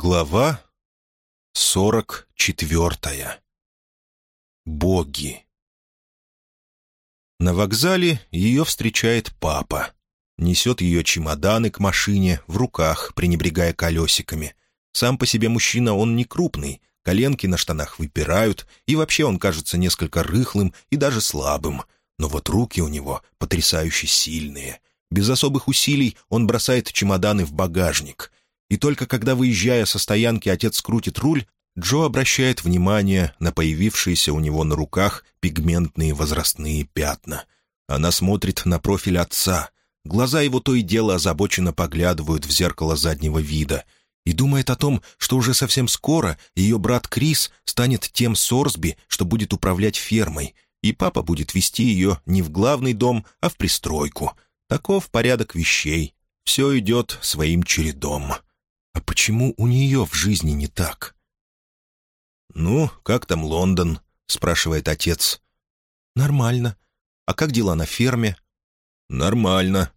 Глава сорок четвертая. Боги. На вокзале ее встречает папа. Несет ее чемоданы к машине в руках, пренебрегая колесиками. Сам по себе мужчина он не крупный, коленки на штанах выпирают, и вообще он кажется несколько рыхлым и даже слабым. Но вот руки у него потрясающе сильные. Без особых усилий он бросает чемоданы в багажник — и только когда, выезжая со стоянки, отец крутит руль, Джо обращает внимание на появившиеся у него на руках пигментные возрастные пятна. Она смотрит на профиль отца. Глаза его то и дело озабоченно поглядывают в зеркало заднего вида и думает о том, что уже совсем скоро ее брат Крис станет тем Сорсби, что будет управлять фермой, и папа будет вести ее не в главный дом, а в пристройку. Таков порядок вещей. Все идет своим чередом. А почему у нее в жизни не так? «Ну, как там Лондон?» — спрашивает отец. «Нормально. А как дела на ферме?» «Нормально».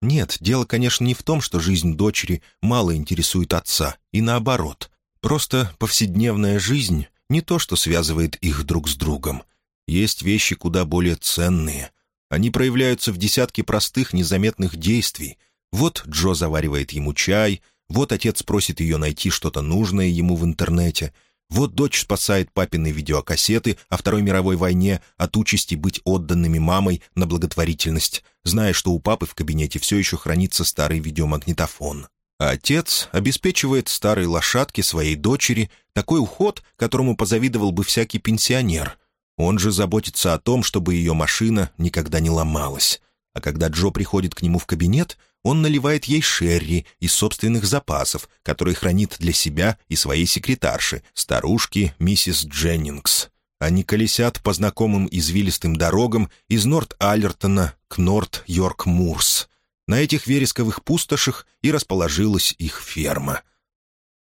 Нет, дело, конечно, не в том, что жизнь дочери мало интересует отца, и наоборот. Просто повседневная жизнь — не то, что связывает их друг с другом. Есть вещи куда более ценные. Они проявляются в десятке простых, незаметных действий. Вот Джо заваривает ему чай — вот отец просит ее найти что-то нужное ему в интернете. Вот дочь спасает папины видеокассеты о Второй мировой войне от участи быть отданными мамой на благотворительность, зная, что у папы в кабинете все еще хранится старый видеомагнитофон. А отец обеспечивает старой лошадке своей дочери такой уход, которому позавидовал бы всякий пенсионер. Он же заботится о том, чтобы ее машина никогда не ломалась. А когда Джо приходит к нему в кабинет, он наливает ей шерри из собственных запасов, которые хранит для себя и своей секретарши, старушки миссис Дженнингс. Они колесят по знакомым извилистым дорогам из Норт-Аллертона к Норт-Йорк-Мурс. На этих вересковых пустошах и расположилась их ферма.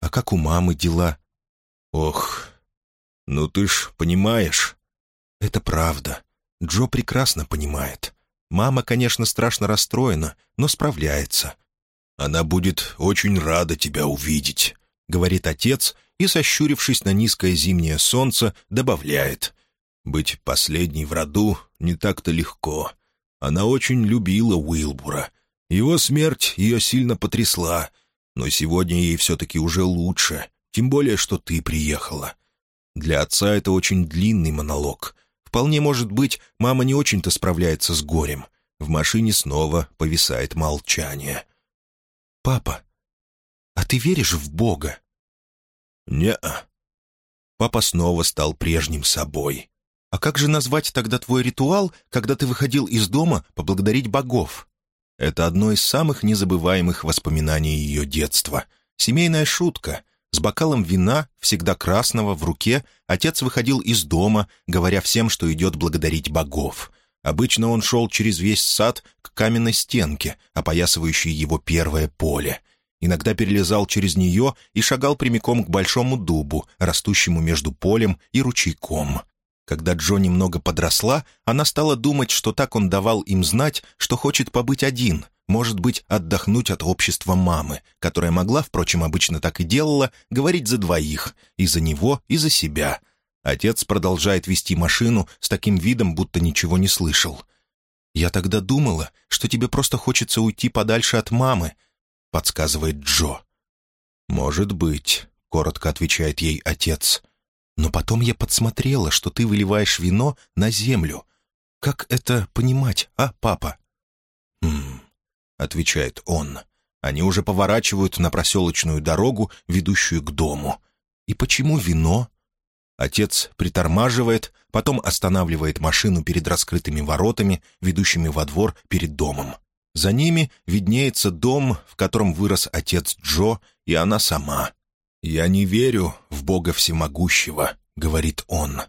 «А как у мамы дела?» «Ох, ну ты ж понимаешь». «Это правда. Джо прекрасно понимает. Мама, конечно, страшно расстроена, но справляется. «Она будет очень рада тебя увидеть», — говорит отец и, сощурившись на низкое зимнее солнце, добавляет. «Быть последней в роду не так-то легко. Она очень любила Уилбура. Его смерть ее сильно потрясла, но сегодня ей все-таки уже лучше, тем более, что ты приехала». Для отца это очень длинный монолог — Вполне может быть, мама не очень-то справляется с горем. В машине снова повисает молчание. «Папа, а ты веришь в Бога?» «Не-а». Папа снова стал прежним собой. «А как же назвать тогда твой ритуал, когда ты выходил из дома поблагодарить богов?» Это одно из самых незабываемых воспоминаний ее детства. Семейная шутка, с бокалом вина, всегда красного, в руке, отец выходил из дома, говоря всем, что идет благодарить богов. Обычно он шел через весь сад к каменной стенке, опоясывающей его первое поле. Иногда перелезал через нее и шагал прямиком к большому дубу, растущему между полем и ручейком. Когда Джо немного подросла, она стала думать, что так он давал им знать, что хочет побыть один — может быть, отдохнуть от общества мамы, которая могла, впрочем, обычно так и делала, говорить за двоих, и за него, и за себя. Отец продолжает вести машину с таким видом, будто ничего не слышал. «Я тогда думала, что тебе просто хочется уйти подальше от мамы», — подсказывает Джо. «Может быть», — коротко отвечает ей отец. «Но потом я подсмотрела, что ты выливаешь вино на землю. Как это понимать, а, папа?» «Хм, отвечает он. Они уже поворачивают на проселочную дорогу, ведущую к дому. И почему вино? Отец притормаживает, потом останавливает машину перед раскрытыми воротами, ведущими во двор перед домом. За ними виднеется дом, в котором вырос отец Джо и она сама. «Я не верю в Бога Всемогущего», — говорит он.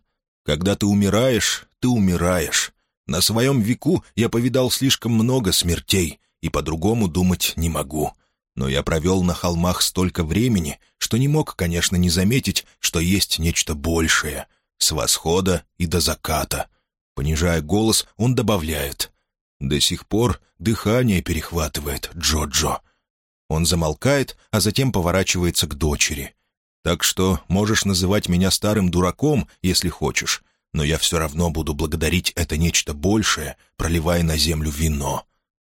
«Когда ты умираешь, ты умираешь. На своем веку я повидал слишком много смертей, и по-другому думать не могу. Но я провел на холмах столько времени, что не мог, конечно, не заметить, что есть нечто большее. С восхода и до заката. Понижая голос, он добавляет. «До сих пор дыхание перехватывает Джо-Джо». Он замолкает, а затем поворачивается к дочери. «Так что можешь называть меня старым дураком, если хочешь, но я все равно буду благодарить это нечто большее, проливая на землю вино».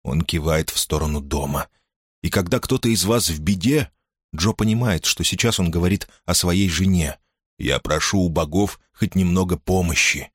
Он кивает в сторону дома. «И когда кто-то из вас в беде...» Джо понимает, что сейчас он говорит о своей жене. «Я прошу у богов хоть немного помощи».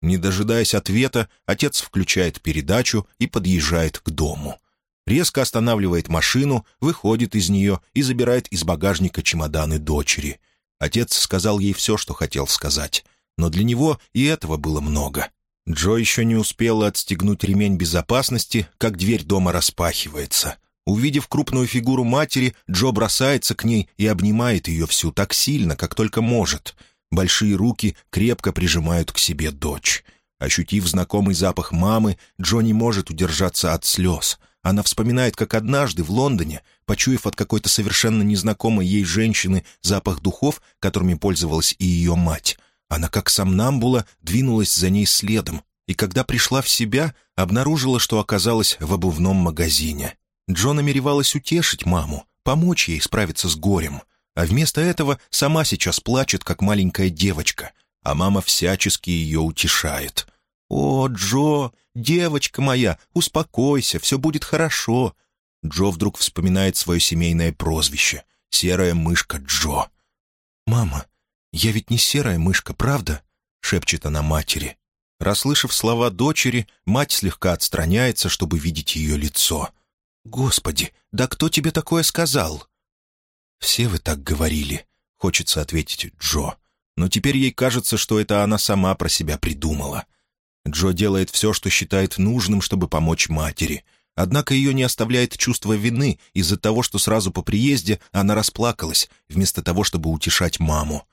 Не дожидаясь ответа, отец включает передачу и подъезжает к дому. Резко останавливает машину, выходит из нее и забирает из багажника чемоданы дочери. Отец сказал ей все, что хотел сказать но для него и этого было много. Джо еще не успела отстегнуть ремень безопасности, как дверь дома распахивается. Увидев крупную фигуру матери, Джо бросается к ней и обнимает ее всю так сильно, как только может. Большие руки крепко прижимают к себе дочь. Ощутив знакомый запах мамы, Джо не может удержаться от слез. Она вспоминает, как однажды в Лондоне, почуяв от какой-то совершенно незнакомой ей женщины запах духов, которыми пользовалась и ее мать, она, как сомнамбула, двинулась за ней следом, и когда пришла в себя, обнаружила, что оказалась в обувном магазине. Джо намеревалась утешить маму, помочь ей справиться с горем, а вместо этого сама сейчас плачет, как маленькая девочка, а мама всячески ее утешает. «О, Джо, девочка моя, успокойся, все будет хорошо». Джо вдруг вспоминает свое семейное прозвище — «Серая мышка Джо». «Мама, «Я ведь не серая мышка, правда?» — шепчет она матери. Расслышав слова дочери, мать слегка отстраняется, чтобы видеть ее лицо. «Господи, да кто тебе такое сказал?» «Все вы так говорили», — хочется ответить Джо. Но теперь ей кажется, что это она сама про себя придумала. Джо делает все, что считает нужным, чтобы помочь матери. Однако ее не оставляет чувство вины из-за того, что сразу по приезде она расплакалась, вместо того, чтобы утешать маму.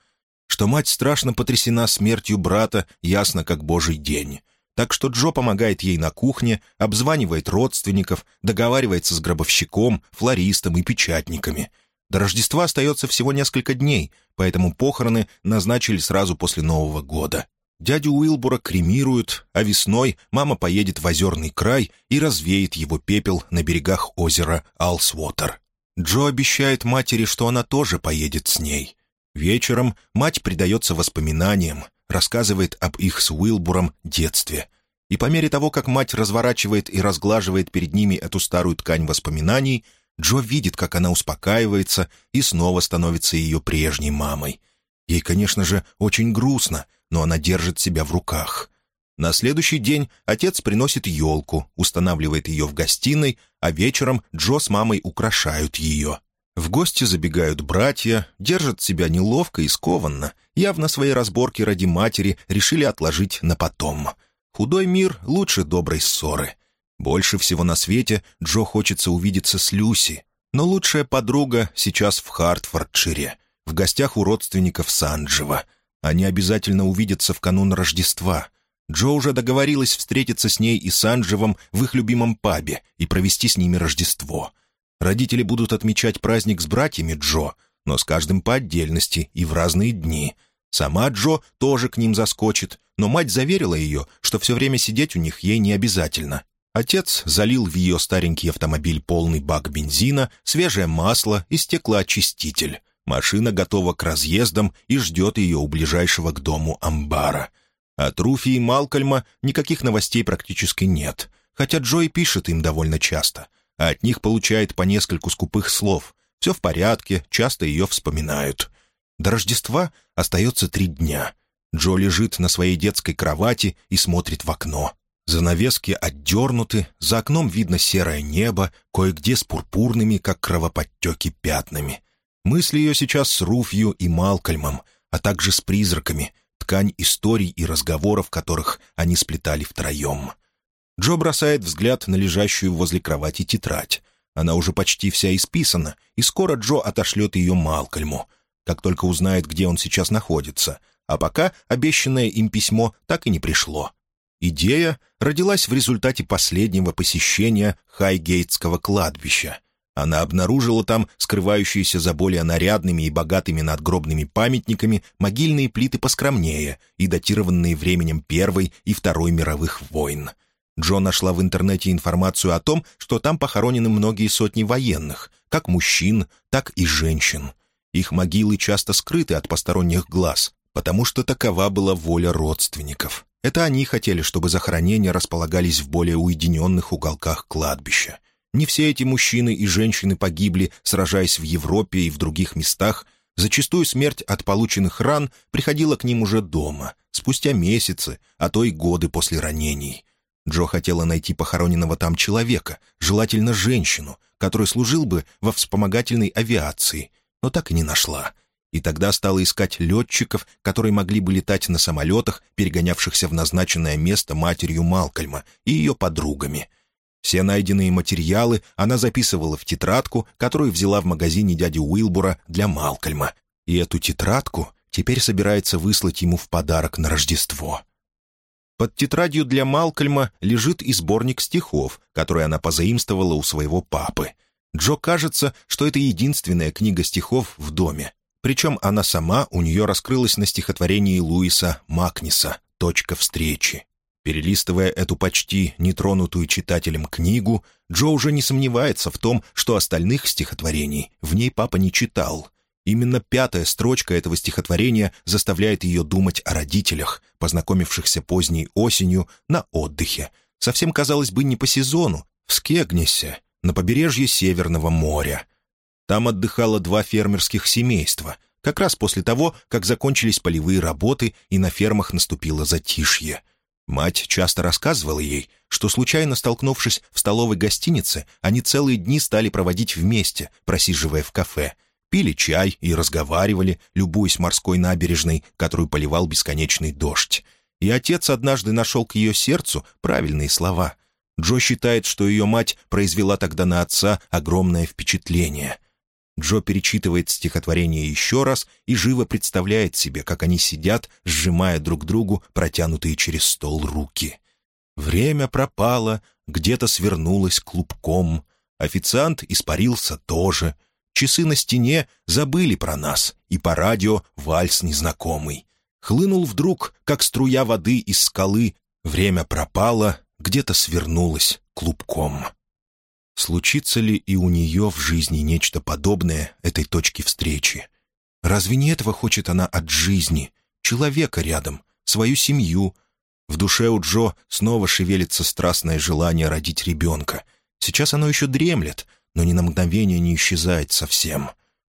Что мать страшно потрясена смертью брата, ясно как божий день. Так что Джо помогает ей на кухне, обзванивает родственников, договаривается с гробовщиком, флористом и печатниками. До Рождества остается всего несколько дней, поэтому похороны назначили сразу после Нового года. Дядю Уилбура кремируют, а весной мама поедет в озерный край и развеет его пепел на берегах озера Алсвотер. Джо обещает матери, что она тоже поедет с ней. Вечером мать предается воспоминаниям, рассказывает об их с Уилбуром детстве. И по мере того, как мать разворачивает и разглаживает перед ними эту старую ткань воспоминаний, Джо видит, как она успокаивается и снова становится ее прежней мамой. Ей, конечно же, очень грустно, но она держит себя в руках. На следующий день отец приносит елку, устанавливает ее в гостиной, а вечером Джо с мамой украшают ее. В гости забегают братья, держат себя неловко и скованно, явно свои разборки ради матери решили отложить на потом. Худой мир лучше доброй ссоры. Больше всего на свете Джо хочется увидеться с Люси, но лучшая подруга сейчас в Хартфордшире, в гостях у родственников Санджева. Они обязательно увидятся в канун Рождества. Джо уже договорилась встретиться с ней и Санджевом в их любимом пабе и провести с ними Рождество — Родители будут отмечать праздник с братьями Джо, но с каждым по отдельности и в разные дни. Сама Джо тоже к ним заскочит, но мать заверила ее, что все время сидеть у них ей не обязательно. Отец залил в ее старенький автомобиль полный бак бензина, свежее масло и стеклоочиститель. Машина готова к разъездам и ждет ее у ближайшего к дому амбара. От Руфи и Малкольма никаких новостей практически нет, хотя Джо и пишет им довольно часто — а от них получает по нескольку скупых слов. Все в порядке, часто ее вспоминают. До Рождества остается три дня. Джо лежит на своей детской кровати и смотрит в окно. Занавески отдернуты, за окном видно серое небо, кое-где с пурпурными, как кровоподтеки, пятнами. Мысли ее сейчас с Руфью и Малкольмом, а также с призраками, ткань историй и разговоров, которых они сплетали втроем. Джо бросает взгляд на лежащую возле кровати тетрадь. Она уже почти вся исписана, и скоро Джо отошлет ее Малкольму, как только узнает, где он сейчас находится. А пока обещанное им письмо так и не пришло. Идея родилась в результате последнего посещения Хайгейтского кладбища. Она обнаружила там скрывающиеся за более нарядными и богатыми надгробными памятниками могильные плиты поскромнее и датированные временем Первой и Второй мировых войн — Джо нашла в интернете информацию о том, что там похоронены многие сотни военных, как мужчин, так и женщин. Их могилы часто скрыты от посторонних глаз, потому что такова была воля родственников. Это они хотели, чтобы захоронения располагались в более уединенных уголках кладбища. Не все эти мужчины и женщины погибли, сражаясь в Европе и в других местах. Зачастую смерть от полученных ран приходила к ним уже дома, спустя месяцы, а то и годы после ранений. Джо хотела найти похороненного там человека, желательно женщину, который служил бы во вспомогательной авиации, но так и не нашла. И тогда стала искать летчиков, которые могли бы летать на самолетах, перегонявшихся в назначенное место матерью Малкольма и ее подругами. Все найденные материалы она записывала в тетрадку, которую взяла в магазине дяди Уилбура для Малкольма. И эту тетрадку теперь собирается выслать ему в подарок на Рождество. Под тетрадью для Малкольма лежит и сборник стихов, который она позаимствовала у своего папы. Джо кажется, что это единственная книга стихов в доме. Причем она сама у нее раскрылась на стихотворении Луиса Макниса «Точка встречи». Перелистывая эту почти нетронутую читателем книгу, Джо уже не сомневается в том, что остальных стихотворений в ней папа не читал. Именно пятая строчка этого стихотворения заставляет ее думать о родителях, познакомившихся поздней осенью на отдыхе. Совсем, казалось бы, не по сезону, в Скегнесе, на побережье Северного моря. Там отдыхало два фермерских семейства, как раз после того, как закончились полевые работы и на фермах наступило затишье. Мать часто рассказывала ей, что, случайно столкнувшись в столовой гостинице, они целые дни стали проводить вместе, просиживая в кафе — пили чай и разговаривали, любуясь морской набережной, которую поливал бесконечный дождь. И отец однажды нашел к ее сердцу правильные слова. Джо считает, что ее мать произвела тогда на отца огромное впечатление. Джо перечитывает стихотворение еще раз и живо представляет себе, как они сидят, сжимая друг другу протянутые через стол руки. Время пропало, где-то свернулось клубком. Официант испарился тоже — Часы на стене забыли про нас, и по радио вальс незнакомый. Хлынул вдруг, как струя воды из скалы, время пропало, где-то свернулось клубком. Случится ли и у нее в жизни нечто подобное этой точке встречи? Разве не этого хочет она от жизни? Человека рядом, свою семью. В душе у Джо снова шевелится страстное желание родить ребенка. Сейчас оно еще дремлет — но ни на мгновение не исчезает совсем.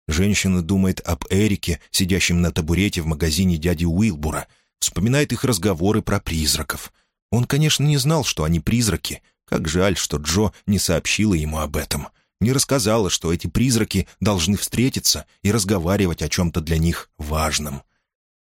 Женщина думает об Эрике, сидящем на табурете в магазине дяди Уилбура, вспоминает их разговоры про призраков. Он, конечно, не знал, что они призраки. Как жаль, что Джо не сообщила ему об этом. Не рассказала, что эти призраки должны встретиться и разговаривать о чем-то для них важном.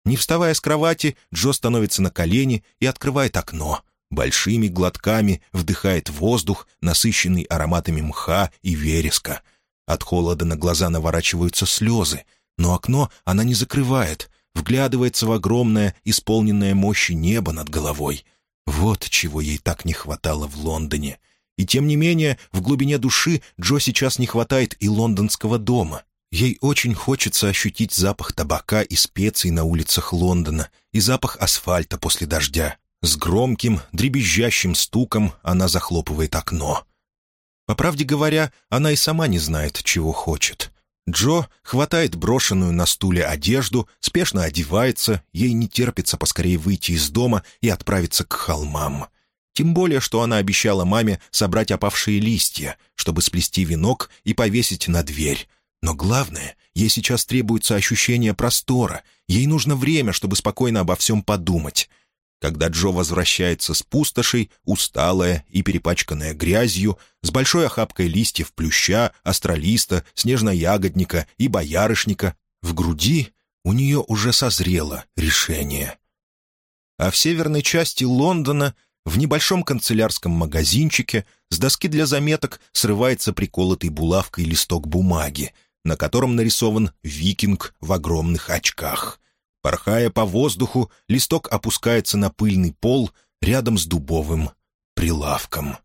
Не вставая с кровати, Джо становится на колени и открывает окно — большими глотками вдыхает воздух, насыщенный ароматами мха и вереска. От холода на глаза наворачиваются слезы, но окно она не закрывает, вглядывается в огромное, исполненное мощи небо над головой. Вот чего ей так не хватало в Лондоне. И тем не менее, в глубине души Джо сейчас не хватает и лондонского дома. Ей очень хочется ощутить запах табака и специй на улицах Лондона и запах асфальта после дождя. С громким, дребезжащим стуком она захлопывает окно. По правде говоря, она и сама не знает, чего хочет. Джо хватает брошенную на стуле одежду, спешно одевается, ей не терпится поскорее выйти из дома и отправиться к холмам. Тем более, что она обещала маме собрать опавшие листья, чтобы сплести венок и повесить на дверь. Но главное, ей сейчас требуется ощущение простора, ей нужно время, чтобы спокойно обо всем подумать — когда Джо возвращается с пустошей, усталая и перепачканная грязью, с большой охапкой листьев плюща, астролиста, снежноягодника и боярышника, в груди у нее уже созрело решение. А в северной части Лондона, в небольшом канцелярском магазинчике, с доски для заметок срывается приколотый булавкой листок бумаги, на котором нарисован викинг в огромных очках. Порхая по воздуху, листок опускается на пыльный пол рядом с дубовым прилавком.